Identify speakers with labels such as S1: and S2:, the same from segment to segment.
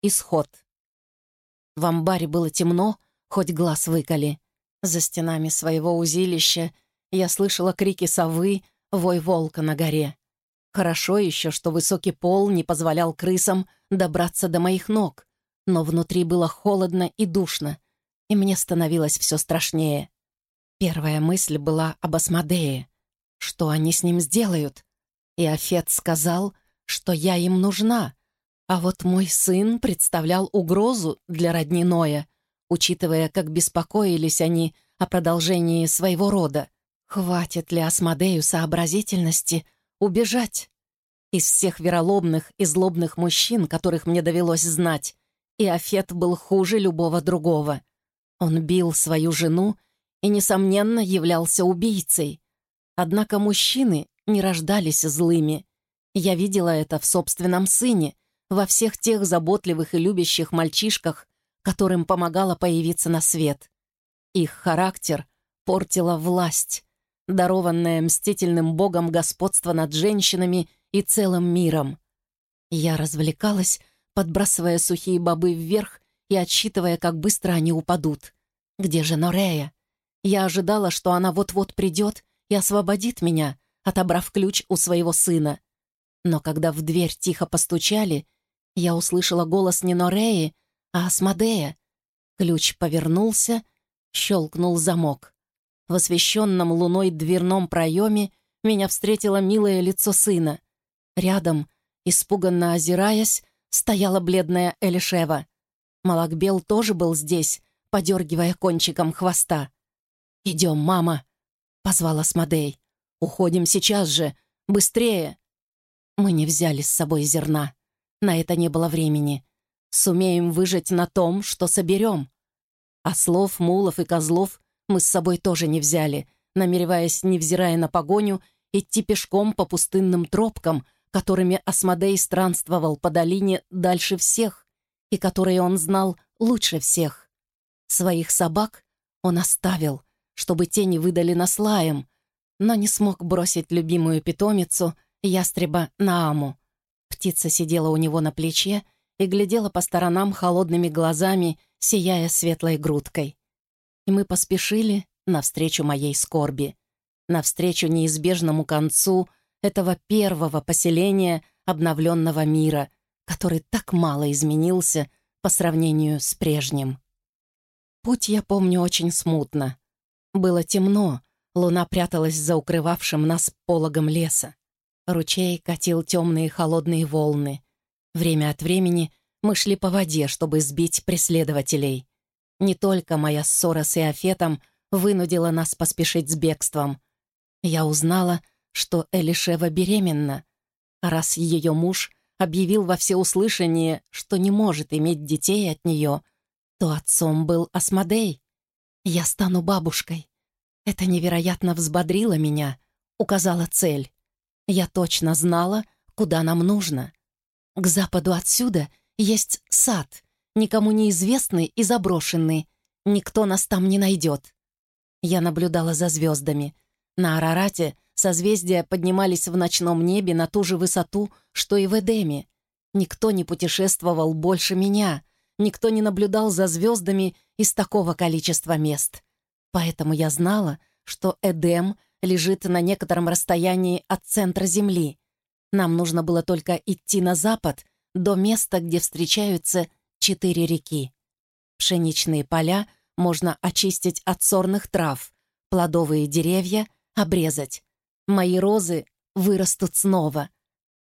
S1: Исход. В амбаре было темно, хоть глаз выколи. За стенами своего узилища я слышала крики совы, вой волка на горе. Хорошо еще, что высокий пол не позволял крысам добраться до моих ног, но внутри было холодно и душно, и мне становилось все страшнее. Первая мысль была об Асмодее. Что они с ним сделают? И Афет сказал, что я им нужна, а вот мой сын представлял угрозу для родни Ноя, учитывая, как беспокоились они о продолжении своего рода. Хватит ли Асмодею сообразительности убежать? Из всех вероломных и злобных мужчин, которых мне довелось знать, и Афет был хуже любого другого. Он бил свою жену и, несомненно, являлся убийцей. Однако мужчины не рождались злыми. Я видела это в собственном сыне, во всех тех заботливых и любящих мальчишках, которым помогала появиться на свет. Их характер портила власть, дарованная мстительным богом господство над женщинами и целым миром. Я развлекалась, подбрасывая сухие бобы вверх и отсчитывая, как быстро они упадут. Где же Норея? Я ожидала, что она вот-вот придет и освободит меня, отобрав ключ у своего сына. Но когда в дверь тихо постучали, я услышала голос не Нореи, а Асмодея. Ключ повернулся, щелкнул замок. В освещенном луной дверном проеме меня встретило милое лицо сына. Рядом, испуганно озираясь, стояла бледная Элишева. Малакбел тоже был здесь, подергивая кончиком хвоста. «Идем, мама!» — позвала Смодей. «Уходим сейчас же! Быстрее!» Мы не взяли с собой зерна. На это не было времени. Сумеем выжить на том, что соберем. Ослов, мулов и козлов мы с собой тоже не взяли, намереваясь, невзирая на погоню, идти пешком по пустынным тропкам, которыми Асмодей странствовал по долине дальше всех и которые он знал лучше всех. Своих собак он оставил, чтобы те не выдали наслаем, но не смог бросить любимую питомицу, ястреба Нааму. Птица сидела у него на плече и глядела по сторонам холодными глазами, сияя светлой грудкой. И мы поспешили навстречу моей скорби, навстречу неизбежному концу этого первого поселения обновленного мира, который так мало изменился по сравнению с прежним. Путь я помню очень смутно. Было темно, луна пряталась за укрывавшим нас пологом леса. Ручей катил темные холодные волны. Время от времени мы шли по воде, чтобы сбить преследователей. Не только моя ссора с Иофетом вынудила нас поспешить с бегством. Я узнала, что Элишева беременна. раз ее муж объявил во всеуслышание, что не может иметь детей от нее, то отцом был Асмодей. Я стану бабушкой. Это невероятно взбодрило меня, указала цель. Я точно знала, куда нам нужно. К западу отсюда есть сад, никому неизвестный и заброшенный. Никто нас там не найдет. Я наблюдала за звездами. На Арарате созвездия поднимались в ночном небе на ту же высоту, что и в Эдеме. Никто не путешествовал больше меня. Никто не наблюдал за звездами из такого количества мест. Поэтому я знала, что Эдем лежит на некотором расстоянии от центра Земли. Нам нужно было только идти на запад, до места, где встречаются четыре реки. Пшеничные поля можно очистить от сорных трав, плодовые деревья обрезать. Мои розы вырастут снова.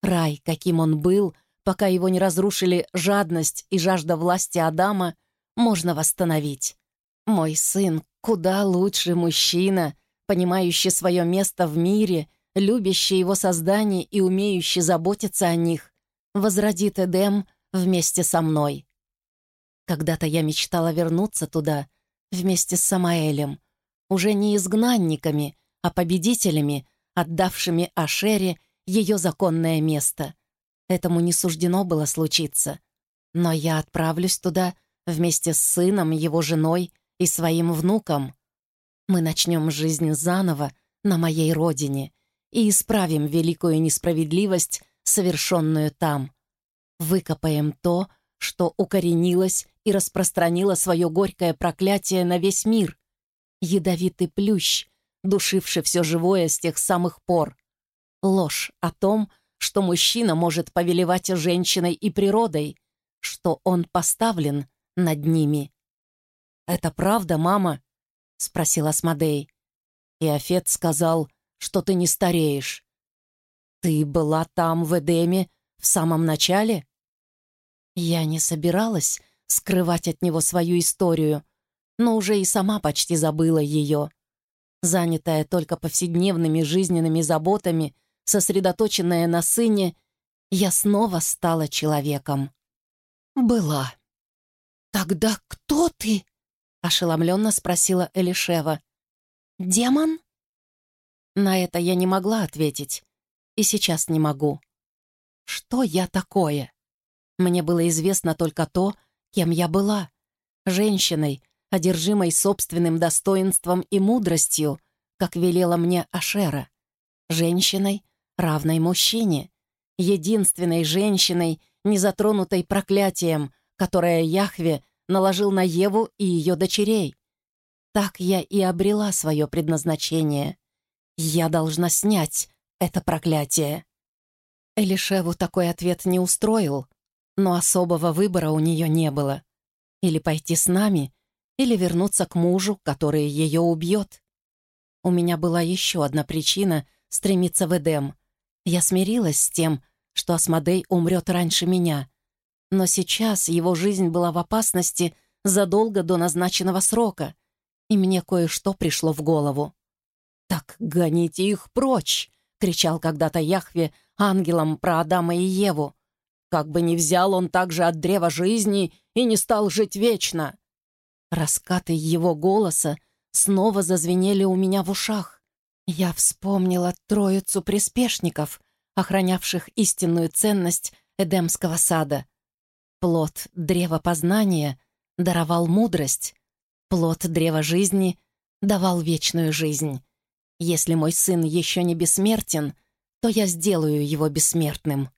S1: Рай, каким он был, пока его не разрушили жадность и жажда власти Адама, можно восстановить. Мой сын куда лучше мужчина — понимающий свое место в мире, любящий его создание и умеющий заботиться о них, возродит Эдем вместе со мной. Когда-то я мечтала вернуться туда вместе с Самаэлем, уже не изгнанниками, а победителями, отдавшими Ашере ее законное место. Этому не суждено было случиться. Но я отправлюсь туда вместе с сыном, его женой и своим внуком. Мы начнем жизнь заново на моей родине и исправим великую несправедливость, совершенную там. Выкопаем то, что укоренилось и распространило свое горькое проклятие на весь мир. Ядовитый плющ, душивший все живое с тех самых пор. Ложь о том, что мужчина может повелевать женщиной и природой, что он поставлен над ними. «Это правда, мама?» — спросил Асмодей. И Афет сказал, что ты не стареешь. Ты была там, в Эдеме, в самом начале? Я не собиралась скрывать от него свою историю, но уже и сама почти забыла ее. Занятая только повседневными жизненными заботами, сосредоточенная на сыне, я снова стала человеком. «Была». «Тогда кто ты?» — ошеломленно спросила Элишева. «Демон?» На это я не могла ответить. И сейчас не могу. Что я такое? Мне было известно только то, кем я была. Женщиной, одержимой собственным достоинством и мудростью, как велела мне Ашера. Женщиной, равной мужчине. Единственной женщиной, не затронутой проклятием, которое Яхве наложил на Еву и ее дочерей. Так я и обрела свое предназначение. Я должна снять это проклятие. Элишеву такой ответ не устроил, но особого выбора у нее не было. Или пойти с нами, или вернуться к мужу, который ее убьет. У меня была еще одна причина стремиться в Эдем. Я смирилась с тем, что Асмодей умрет раньше меня. Но сейчас его жизнь была в опасности задолго до назначенного срока — и мне кое-что пришло в голову. «Так гоните их прочь!» — кричал когда-то Яхве ангелам про Адама и Еву. «Как бы ни взял он также от древа жизни и не стал жить вечно!» Раскаты его голоса снова зазвенели у меня в ушах. Я вспомнила троицу приспешников, охранявших истинную ценность Эдемского сада. Плод древа познания даровал мудрость, Плод древа жизни давал вечную жизнь. Если мой сын еще не бессмертен, то я сделаю его бессмертным.